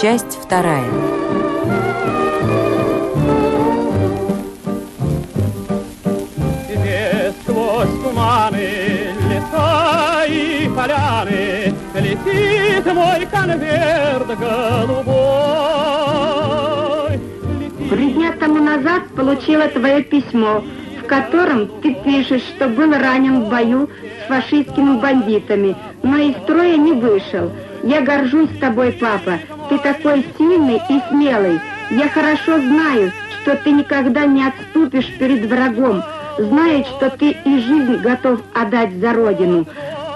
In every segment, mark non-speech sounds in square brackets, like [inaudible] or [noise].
Часть вторая. Тебе сквозь туманы, леса и поляны Летит мой конверт голубой. Три дня тому назад получила твое письмо, в котором ты пишешь, что был ранен в бою с фашистскими бандитами, но из строя не вышел. Я горжусь тобой, папа. Ты такой сильный и смелый. Я хорошо знаю, что ты никогда не отступишь перед врагом. Знаю, что ты и жизнь готов отдать за родину.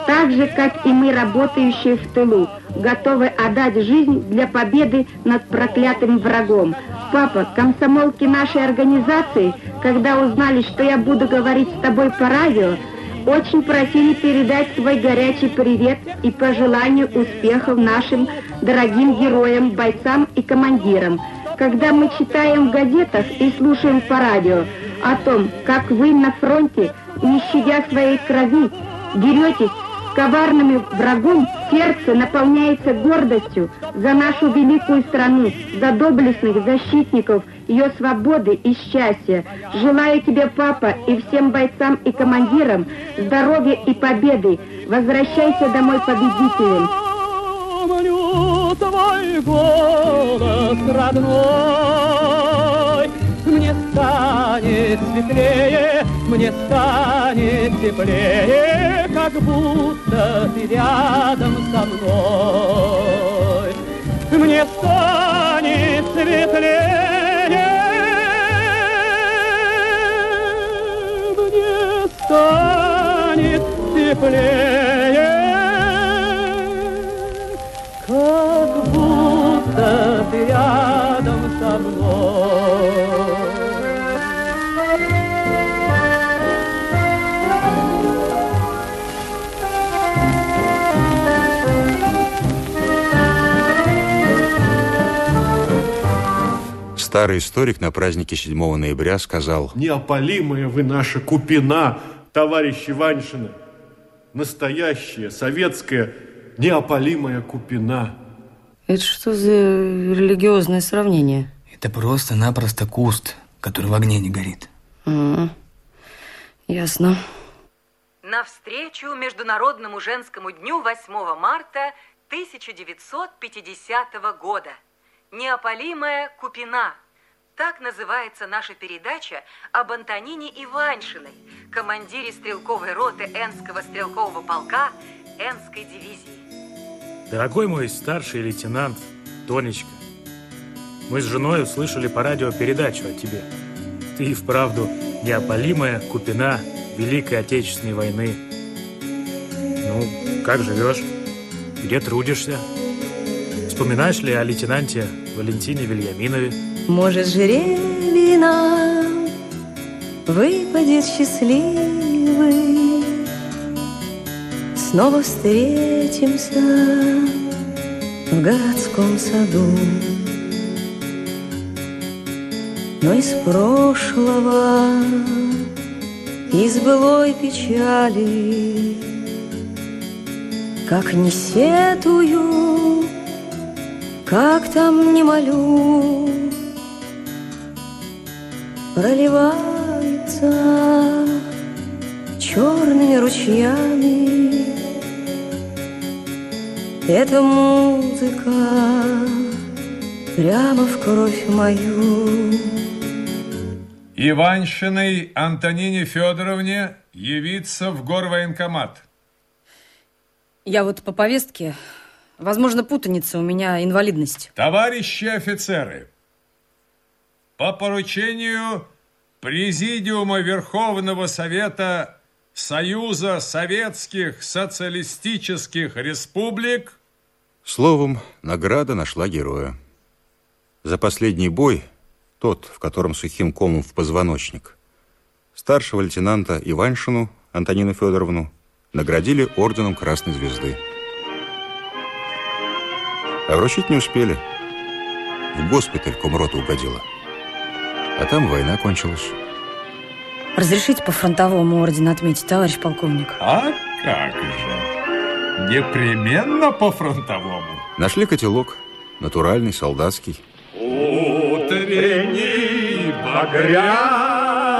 Так же, как и мы, работающие в тылу, готовы отдать жизнь для победы над проклятым врагом. Папа, комсомолки нашей организации, когда узнали, что я буду говорить с тобой по радио, очень просили передать свой горячий привет и пожелание успехов нашим дорогим героям, бойцам и командирам. Когда мы читаем в газетах и слушаем по радио о том, как вы на фронте, не щадя своей крови, деретесь с коварным врагом, сердце наполняется гордостью за нашу великую страну, за доблестных защитников ее свободы и счастья. Желаю тебе, папа, и всем бойцам и командирам здоровья и победы. Возвращайся домой победителем. Помню твой голос родной. Мне станет светлее, мне станет теплее, как будто ты рядом со мной. Мне станет светлее, мне станет теплее, Старый историк на празднике 7 ноября сказал, Неопалимая вы наша купина, товарищи Ваншина. Настоящая, советская, неопалимая купина. Это что за религиозное сравнение? Это просто-напросто куст, который в огне не горит. А, ясно. Навстречу Международному женскому дню 8 марта 1950 года. Неопалимая Купина. Так называется наша передача об Антонине Иваншиной, командире стрелковой роты Энского стрелкового полка Энской дивизии. Дорогой мой старший лейтенант Тонечка, мы с женой услышали по радио передачу о тебе. Ты и вправду неопалимая купина Великой Отечественной войны. Ну, как живешь? Где трудишься? Вспоминаешь ли о лейтенанте Валентине Вильяминове? Может, жребий нам выпадет счастливый. Снова встретимся в городском саду. Но из прошлого, из былой печали, Как не сетую, как там не молю, проливается черными ручьями. Эта музыка прямо в кровь мою. Иваншиной Антонине Федоровне явиться в горвоенкомат. Я вот по повестке, возможно, путаница, у меня инвалидность. Товарищи офицеры, по поручению Президиума Верховного Совета Союза Советских Социалистических Республик Словом, награда нашла героя. За последний бой, тот, в котором сухим комом в позвоночник, старшего лейтенанта Иваншину Антонину Федоровну наградили орденом Красной Звезды. А вручить не успели. В госпиталь комрота угодила. А там война кончилась. Разрешите по фронтовому ордену отметить, товарищ полковник? А как же? Непременно по фронтовому. Нашли котелок, Натуральный, солдатский. Утренний багрянец,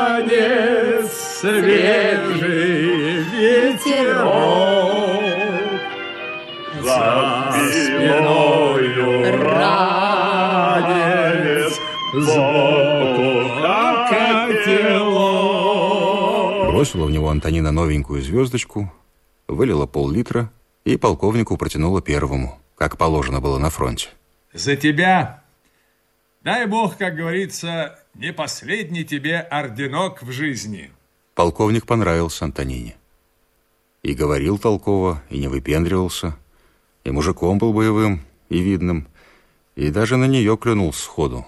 свежий ветерок, за спиною ранец, сбоку Бросила в него Антонина новенькую звездочку, вылила пол-литра и полковнику протянула первому, как положено было на фронте. За тебя, дай бог, как говорится, не последний тебе орденок в жизни. Полковник понравился Антонине. И говорил толково, и не выпендривался, и мужиком был боевым и видным, и даже на нее клюнул сходу.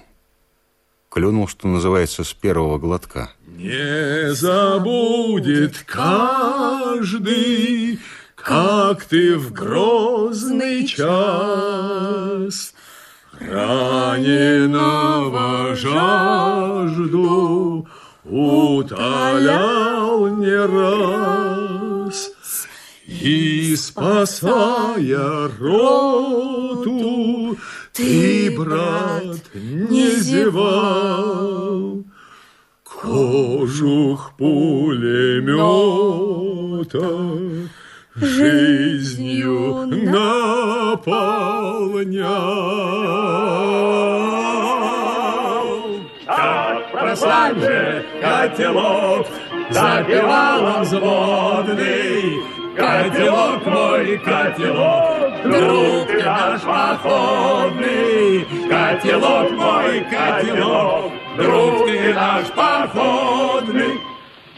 Клюнул, что называется, с первого глотка. Не забудет каждый, как ты в грозный час раненого жажду утолял не раз. И спасая роту, ты, брат, не зевал. Кожух пулемета жизнью наполнял. Так прославь же котелок, запевал он взводный. Котелок мой, котелок, друг походный. Котелок мой, котелок, друг ты наш походный.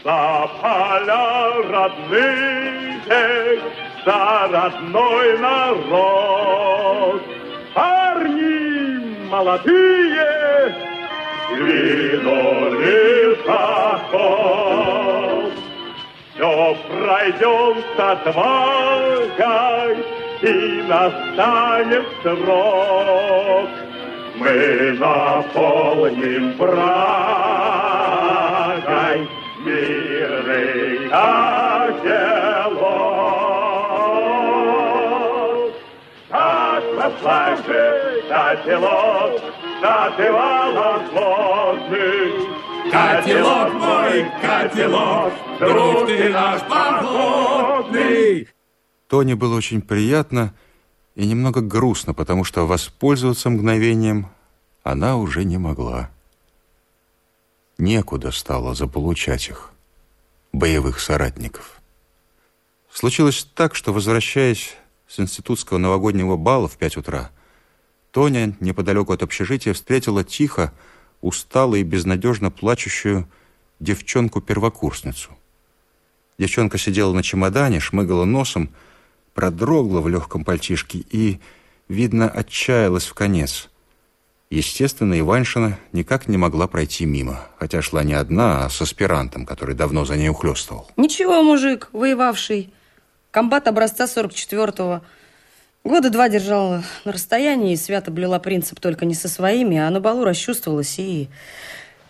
За поля родные, за родной народ. Парни молодые двинули в поход. Все пройдем с отвагой, и настанет срок. Мы наполним брагой мирный котелок. Так прославьте котелок, запевал он злостный. Котелок мой, котелок, друг ты наш походный. Тоне было очень приятно и немного грустно, потому что воспользоваться мгновением она уже не могла. Некуда стало заполучать их, боевых соратников. Случилось так, что, возвращаясь с институтского новогоднего бала в пять утра, Тоня неподалеку от общежития встретила тихо, устало и безнадежно плачущую девчонку-первокурсницу. Девчонка сидела на чемодане, шмыгала носом, продрогла в легком пальтишке и, видно, отчаялась в конец. Естественно, Иваншина никак не могла пройти мимо, хотя шла не одна, а с аспирантом, который давно за ней ухлёстывал. Ничего, мужик, воевавший. Комбат образца 44-го. Года два держал на расстоянии и свято блюла принцип только не со своими, а на балу расчувствовалась и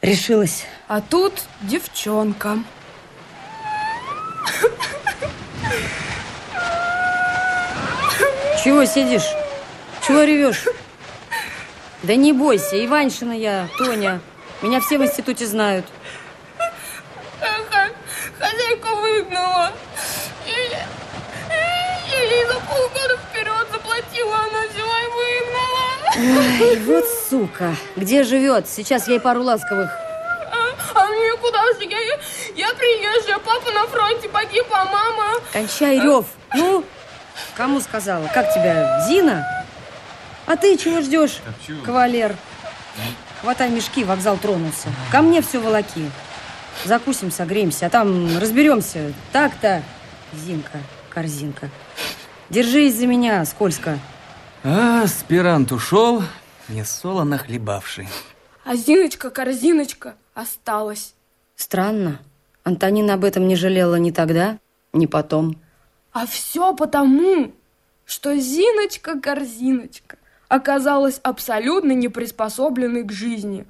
решилась. А тут девчонка. Чего сидишь? Чего ревешь? Да не бойся, Иваншина я, Тоня. Меня все в институте знают. Хозяйка выгнала. И ей за полгода вперед заплатила, она взяла и выгнала. Ой, вот сука. Где живет? Сейчас ей пару ласковых. А, а мне куда же? Я, я, я приезжая, папа на фронте погиб, а мама... Кончай рев. Ну, кому сказала? Как тебя, Зина? А ты чего ждешь, кавалер? Хватай мешки, вокзал тронулся. Ко мне все волоки. Закусим, согреемся, а там разберемся. Так-то, Зинка, корзинка. Держись за меня, скользко. А, аспирант ушел, не солоно хлебавший. А Зиночка, корзиночка осталась. Странно. Антонина об этом не жалела ни тогда, ни потом. А все потому, что Зиночка, корзиночка оказалась абсолютно не приспособленной к жизни.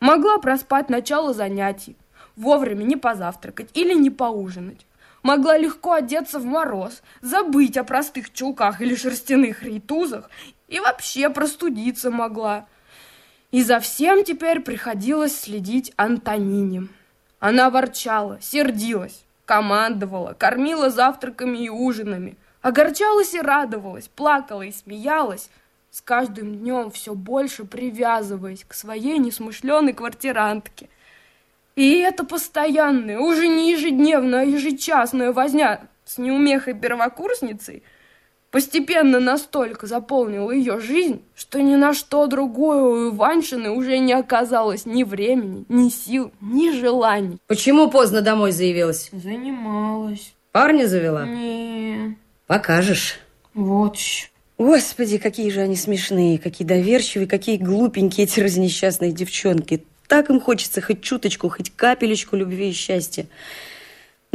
Могла проспать начало занятий, вовремя не позавтракать или не поужинать. могла легко одеться в мороз, забыть о простых чулках или шерстяных рейтузах и вообще простудиться могла. И за всем теперь приходилось следить Антонине. Она ворчала, сердилась, командовала, кормила завтраками и ужинами, огорчалась и радовалась, плакала и смеялась, с каждым днем все больше привязываясь к своей несмышленой квартирантке. И это постоянная, уже не ежедневная, а ежечасная возня с неумехой первокурсницей постепенно настолько заполнила ее жизнь, что ни на что другое у Иваншины уже не оказалось ни времени, ни сил, ни желаний. Почему поздно домой заявилась? Занималась. Парня завела? Не. Покажешь. Вот еще. Господи, какие же они смешные, какие доверчивые, какие глупенькие эти разнесчастные девчонки. Так им хочется хоть чуточку, хоть капелечку любви и счастья.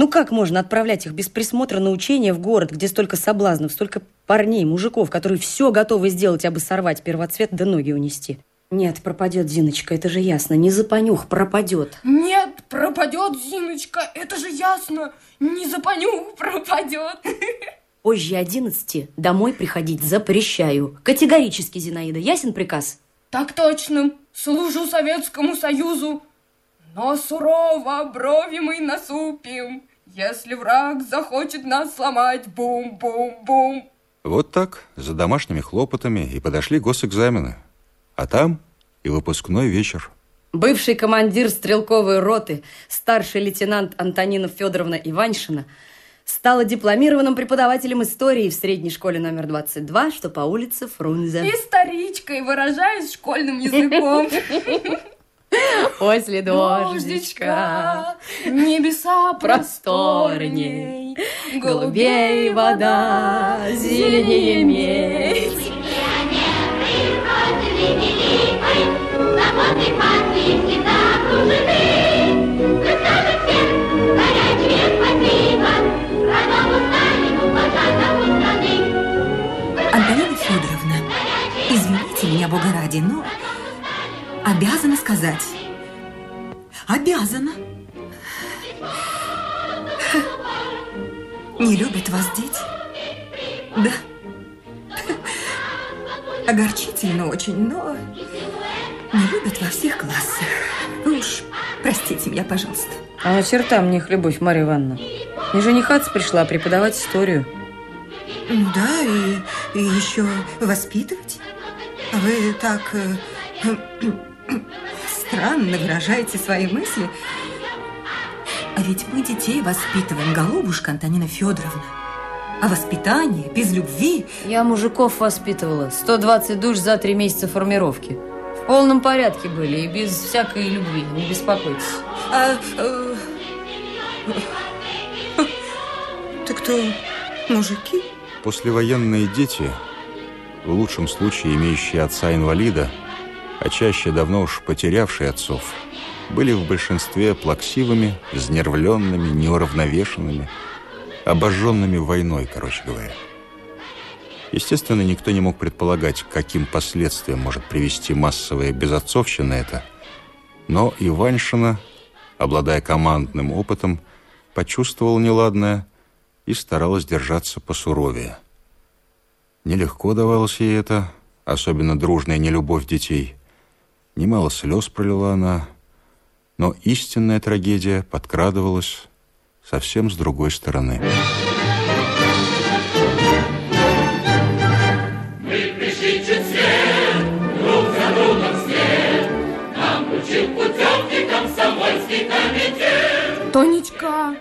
Ну как можно отправлять их без присмотра на учение в город, где столько соблазнов, столько парней, мужиков, которые все готовы сделать, абы сорвать первоцвет да ноги унести? Нет, пропадет Зиночка, это же ясно. Не за понюх, пропадет. Нет, пропадет Зиночка, это же ясно. Не за понюх пропадет. Позже одиннадцати домой приходить запрещаю. Категорически, Зинаида. Ясен приказ? Так точно. Служу Советскому Союзу. Но сурово брови мы насупим, если враг захочет нас сломать. Бум-бум-бум. Вот так, за домашними хлопотами и подошли госэкзамены. А там и выпускной вечер. Бывший командир стрелковой роты, старший лейтенант Антонина Федоровна Иваншина, стала дипломированным преподавателем истории в средней школе номер 22, что по улице Фрунзе. Историчкой, выражаясь школьным языком. [laughs] После дождичка. небеса просторней, голубей вода, зеленее медь. Сказать. Обязана. Не любят вас дети? Да. Огорчительно очень, но не любят во всех классах. Вы уж простите меня, пожалуйста. А черта мне их любовь, Марья Ивановна. Не женихаться пришла, а преподавать историю. Ну да, и, и еще воспитывать. А Вы так э, странно выражаете свои мысли. А ведь мы детей воспитываем, голубушка Антонина Федоровна. А воспитание без любви... Я мужиков воспитывала. 120 душ за три месяца формировки. В полном порядке были и без всякой любви. Не беспокойтесь. А, э, так кто, мужики? Послевоенные дети, в лучшем случае имеющие отца-инвалида, а чаще давно уж потерявшие отцов, были в большинстве плаксивыми, изнервленными, неуравновешенными, обожженными войной, короче говоря. Естественно, никто не мог предполагать, каким последствиям может привести массовая безотцовщина это. Но Иваншина, обладая командным опытом, почувствовала неладное и старалась держаться посуровее. Нелегко давалось ей это, особенно дружная нелюбовь детей. Немало слез пролила она, но истинная трагедия подкрадывалась совсем с другой стороны. Тонечка,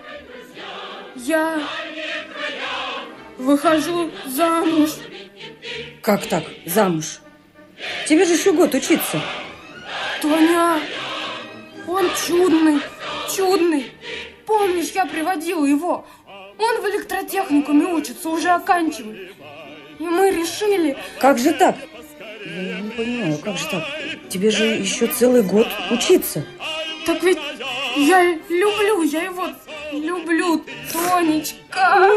я выхожу замуж. Как так, замуж? Тебе же еще год учиться. Тоня, он чудный, чудный. Помнишь, я приводила его? Он в электротехникуме учится, уже оканчивает. И мы решили... Как же так? Я не понимаю, как же так? Тебе же еще целый год учиться. Так ведь я люблю, я его люблю, Тонечка.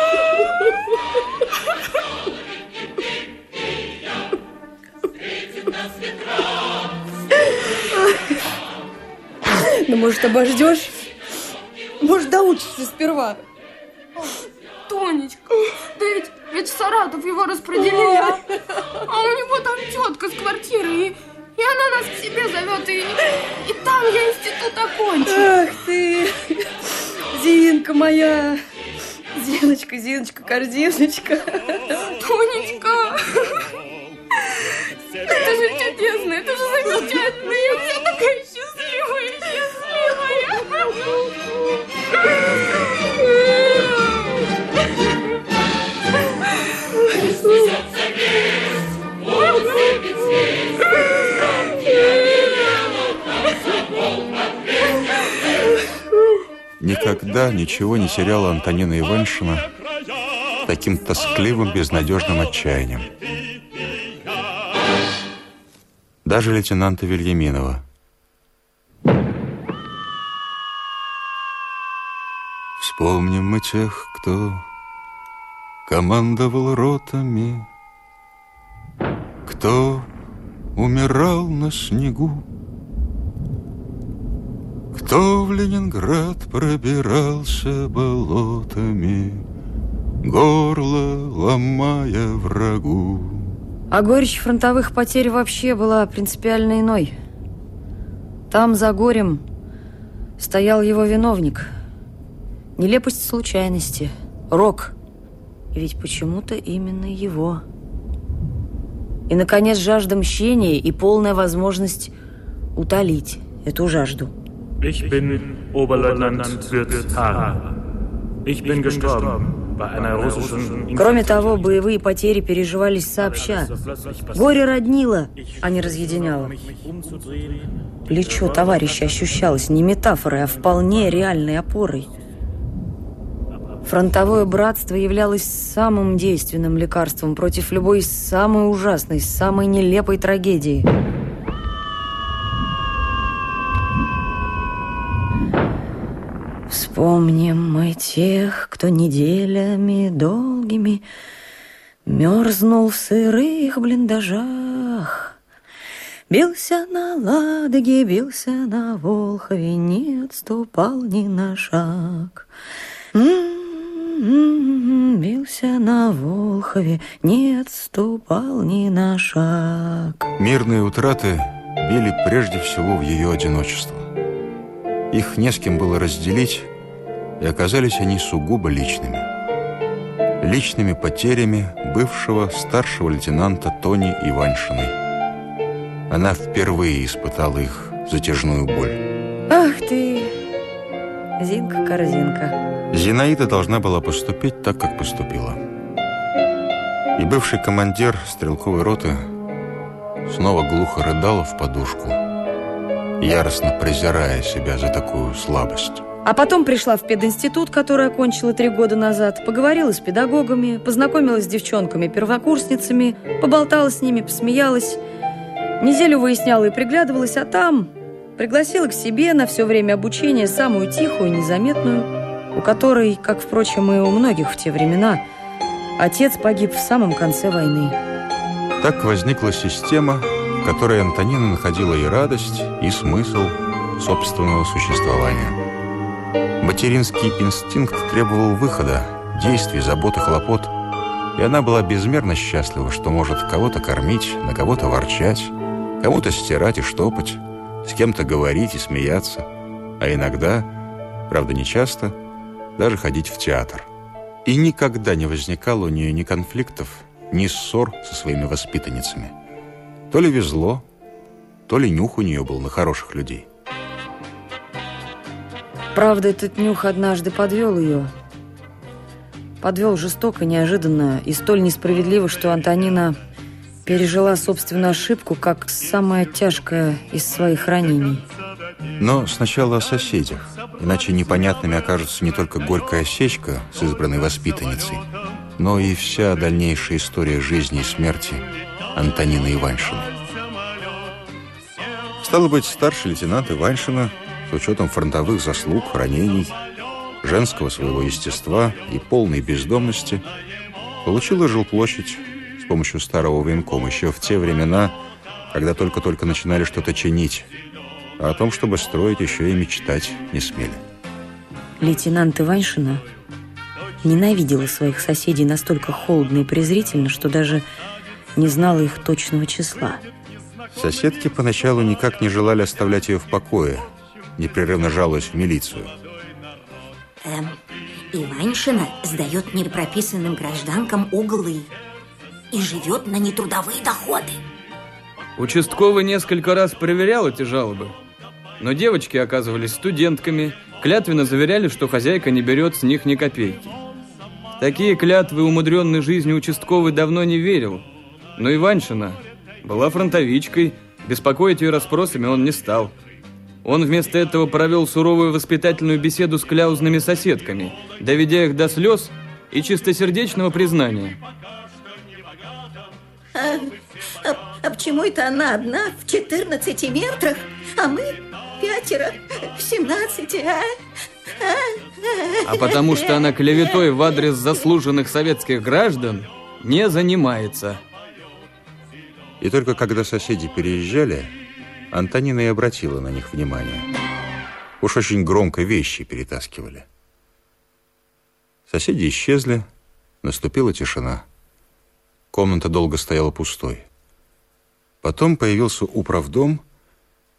[laughs] Ну, может, обождешь? Может, доучишься сперва? Тонечка, да ведь, ведь Саратов его распределили, а? А у него там тетка с квартиры, и, и она нас к себе зовет, и, и там я институт окончу. Ах ты, Зинка моя, Зиночка, Зиночка, корзиночка. Тонечка, это же чудесно, это же замечательно, Никогда ничего не теряла Антонина Иваншина таким тоскливым, безнадежным отчаянием. Даже лейтенанта Вильяминова. Вспомним мы тех, кто командовал ротами, кто умирал на снегу, кто в Ленинград пробирался болотами, горло ломая врагу. А горечь фронтовых потерь вообще была принципиально иной. Там, за горем, стоял его виновник. Нелепость случайности. Рок. И ведь почему-то именно его. И, наконец, жажда мщения и полная возможность утолить эту жажду. Ich bin Oberleutnant Hahn. Ich bin gestorben. Кроме того, боевые потери переживались сообща. Горе роднило, а не разъединяло. Плечо товарища ощущалось не метафорой, а вполне реальной опорой. Фронтовое братство являлось самым действенным лекарством против любой самой ужасной, самой нелепой трагедии. Вспомним мы тех, кто неделями долгими Мерзнул в сырых блиндажах. Бился на Ладоге, бился на Волхове, Не отступал ни на шаг. М-м-м, Бился на Волхове, не отступал ни на шаг. Мирные утраты били прежде всего в ее одиночество. Их не с кем было разделить, и оказались они сугубо личными. Личными потерями бывшего старшего лейтенанта Тони Иваншиной. Она впервые испытала их затяжную боль. Ах ты, Зинка-корзинка. Зинаида должна была поступить так, как поступила. И бывший командир стрелковой роты снова глухо рыдал в подушку, яростно презирая себя за такую слабость. А потом пришла в пединститут, который окончила три года назад, поговорила с педагогами, познакомилась с девчонками-первокурсницами, поболтала с ними, посмеялась. Неделю выясняла и приглядывалась, а там пригласила к себе на все время обучения самую тихую, незаметную, у которой, как, впрочем, и у многих в те времена, отец погиб в самом конце войны. Так возникла система, в которой Антонина находила и радость, и смысл собственного существования. Материнский инстинкт требовал выхода, действий, забот и хлопот, и она была безмерно счастлива, что может кого-то кормить, на кого-то ворчать, кому-то стирать и штопать, с кем-то говорить и смеяться, а иногда, правда не часто, даже ходить в театр. И никогда не возникало у нее ни конфликтов, ни ссор со своими воспитанницами. То ли везло, то ли нюх у нее был на хороших людей. Правда, этот нюх однажды подвел ее. Подвел жестоко, неожиданно и столь несправедливо, что Антонина пережила собственную ошибку как самое тяжкое из своих ранений. Но сначала о соседях, иначе непонятными окажется не только горькая осечка с избранной воспитанницей, но и вся дальнейшая история жизни и смерти Антонины Иваншины. Стало быть, старший лейтенант Иваншина с учетом фронтовых заслуг, ранений, женского своего естества и полной бездомности, получила жилплощадь с помощью старого военкома еще в те времена, когда только-только начинали что-то чинить. а о том, чтобы строить, еще и мечтать не смели. Лейтенант Иваншина ненавидела своих соседей настолько холодно и презрительно, что даже не знала их точного числа. Соседки поначалу никак не желали оставлять ее в покое, непрерывно жалуясь в милицию. Эм, Иваншина сдает непрописанным гражданкам углы и живет на нетрудовые доходы. Участковый несколько раз проверял эти жалобы, но девочки оказывались студентками, клятвенно заверяли, что хозяйка не берет с них ни копейки. Такие клятвы умудренной жизнью участковый давно не верил, но Иваншина была фронтовичкой, беспокоить ее расспросами он не стал. Он вместо этого провел суровую воспитательную беседу с кляузными соседками, доведя их до слез и чистосердечного признания. А, а, а почему это она одна в 14 метрах, а мы пятеро в 17, а? А потому что она клеветой в адрес заслуженных советских граждан не занимается. И только когда соседи переезжали, Антонина и обратила на них внимание. Уж очень громко вещи перетаскивали. Соседи исчезли, наступила тишина. Комната долго стояла пустой. Потом появился управдом,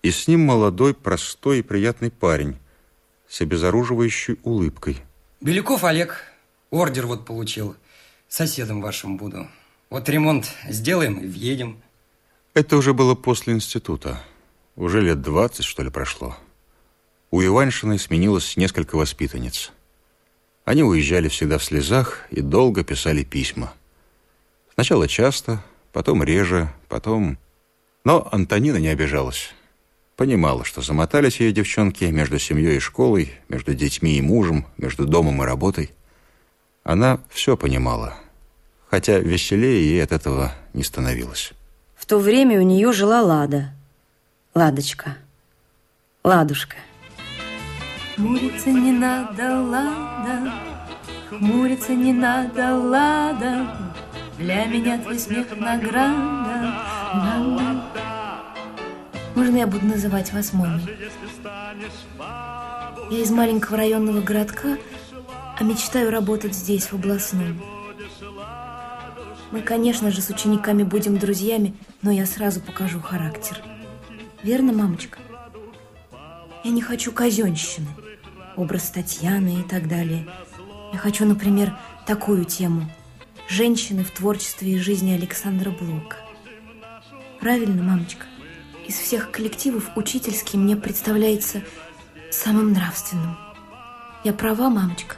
и с ним молодой, простой и приятный парень с обезоруживающей улыбкой. Беляков Олег, ордер вот получил. Соседом вашим буду. Вот ремонт сделаем и въедем. Это уже было после института. Уже лет двадцать, что ли, прошло. У Иваншиной сменилось несколько воспитанниц. Они уезжали всегда в слезах и долго писали письма. Сначала часто, потом реже, потом... Но Антонина не обижалась. Понимала, что замотались ее девчонки между семьей и школой, между детьми и мужем, между домом и работой. Она все понимала, хотя веселее ей от этого не становилось. В то время у нее жила Лада. Ладочка. Ладушка. Хмуриться не надо, Лада, Хмуриться не надо, Лада, Для меня твой смех награда, Лада. Можно я буду называть вас мамой? Я из маленького районного городка, а мечтаю работать здесь, в областном. Мы, конечно же, с учениками будем друзьями, но я сразу покажу характер. Верно, мамочка? Я не хочу казенщины, образ Татьяны и так далее. Я хочу, например, такую тему. Женщины в творчестве и жизни Александра Блока. Правильно, мамочка? Из всех коллективов учительский мне представляется самым нравственным. Я права, мамочка?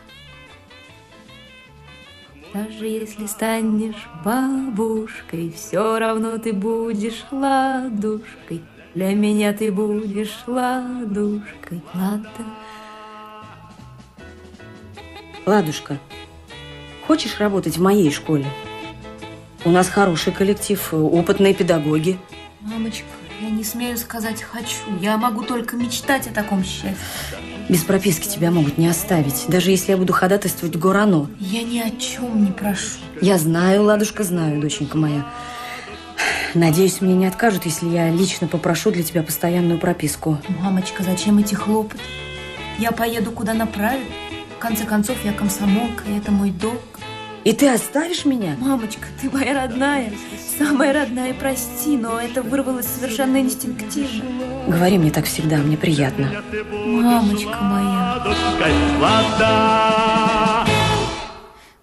Даже если станешь бабушкой, все равно ты будешь ладушкой. Для меня ты будешь ладушкой, лада. Ладушка, хочешь работать в моей школе? У нас хороший коллектив, опытные педагоги. Мамочка, я не смею сказать «хочу». Я могу только мечтать о таком счастье. Без прописки тебя могут не оставить, даже если я буду ходатайствовать Горано. Я ни о чем не прошу. Я знаю, Ладушка, знаю, доченька моя. Надеюсь, мне не откажут, если я лично попрошу для тебя постоянную прописку. Мамочка, зачем эти хлопоты? Я поеду, куда направят. В конце концов, я комсомолка, и это мой долг. И ты оставишь меня? Мамочка, ты моя родная, самая родная, прости, но это вырвалось совершенно инстинктивно. Говори мне так всегда, мне приятно. Мамочка моя.